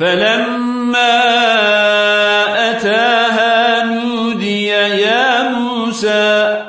فلما أتاها نودي يا موسى